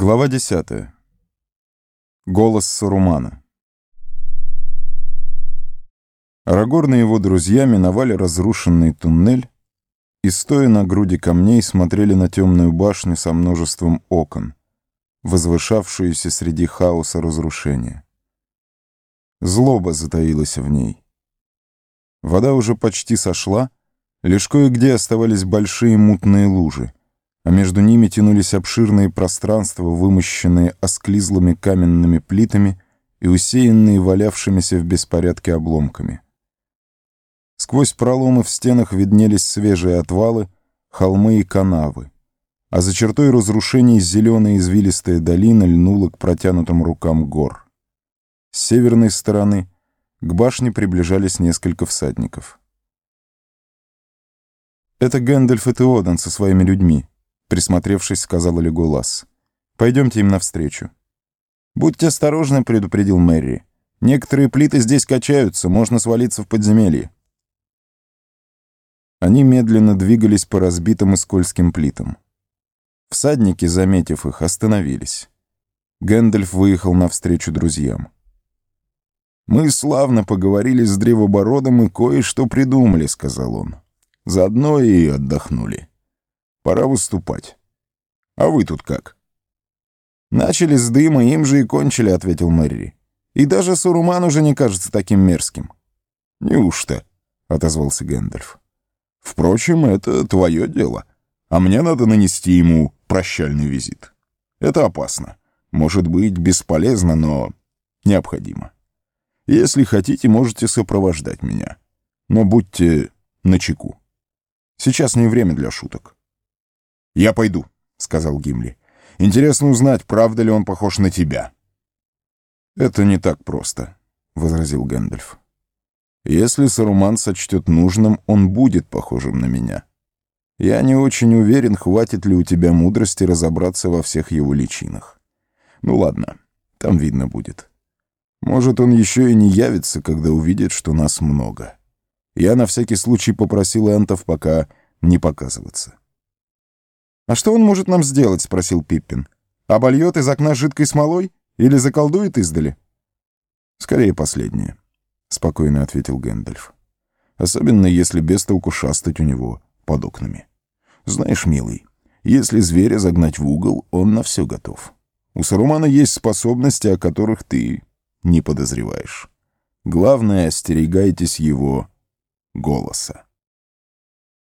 Глава 10. Голос Сарумана. Арагорн и его друзья миновали разрушенный туннель и, стоя на груди камней, смотрели на темную башню со множеством окон, возвышавшуюся среди хаоса разрушения. Злоба затаилась в ней. Вода уже почти сошла, лишь кое-где оставались большие мутные лужи — а между ними тянулись обширные пространства, вымощенные осклизлыми каменными плитами и усеянные валявшимися в беспорядке обломками. Сквозь проломы в стенах виднелись свежие отвалы, холмы и канавы, а за чертой разрушений зеленая извилистая долина льнула к протянутым рукам гор. С северной стороны к башне приближались несколько всадников. Это Гэндальф и Теоден со своими людьми. Присмотревшись, сказал Леголас. «Пойдемте им навстречу». «Будьте осторожны», — предупредил Мэри. «Некоторые плиты здесь качаются, можно свалиться в подземелье». Они медленно двигались по разбитым и скользким плитам. Всадники, заметив их, остановились. Гэндальф выехал навстречу друзьям. «Мы славно поговорили с Древобородом и кое-что придумали», — сказал он. «Заодно и отдохнули». Пора выступать. А вы тут как?» «Начали с дыма, им же и кончили», — ответил Мэри. «И даже Суруман уже не кажется таким мерзким». «Неужто?» — отозвался Гэндальф. «Впрочем, это твое дело. А мне надо нанести ему прощальный визит. Это опасно. Может быть, бесполезно, но необходимо. Если хотите, можете сопровождать меня. Но будьте начеку. Сейчас не время для шуток». «Я пойду», — сказал Гимли. «Интересно узнать, правда ли он похож на тебя». «Это не так просто», — возразил Гэндальф. «Если Саруман сочтет нужным, он будет похожим на меня. Я не очень уверен, хватит ли у тебя мудрости разобраться во всех его личинах. Ну ладно, там видно будет. Может, он еще и не явится, когда увидит, что нас много. Я на всякий случай попросил Энтов пока не показываться». «А что он может нам сделать?» — спросил Пиппин. «Обольет из окна жидкой смолой? Или заколдует издали?» «Скорее последнее», — спокойно ответил Гэндальф. «Особенно, если без толку шастать у него под окнами. Знаешь, милый, если зверя загнать в угол, он на все готов. У Сарумана есть способности, о которых ты не подозреваешь. Главное, остерегайтесь его голоса».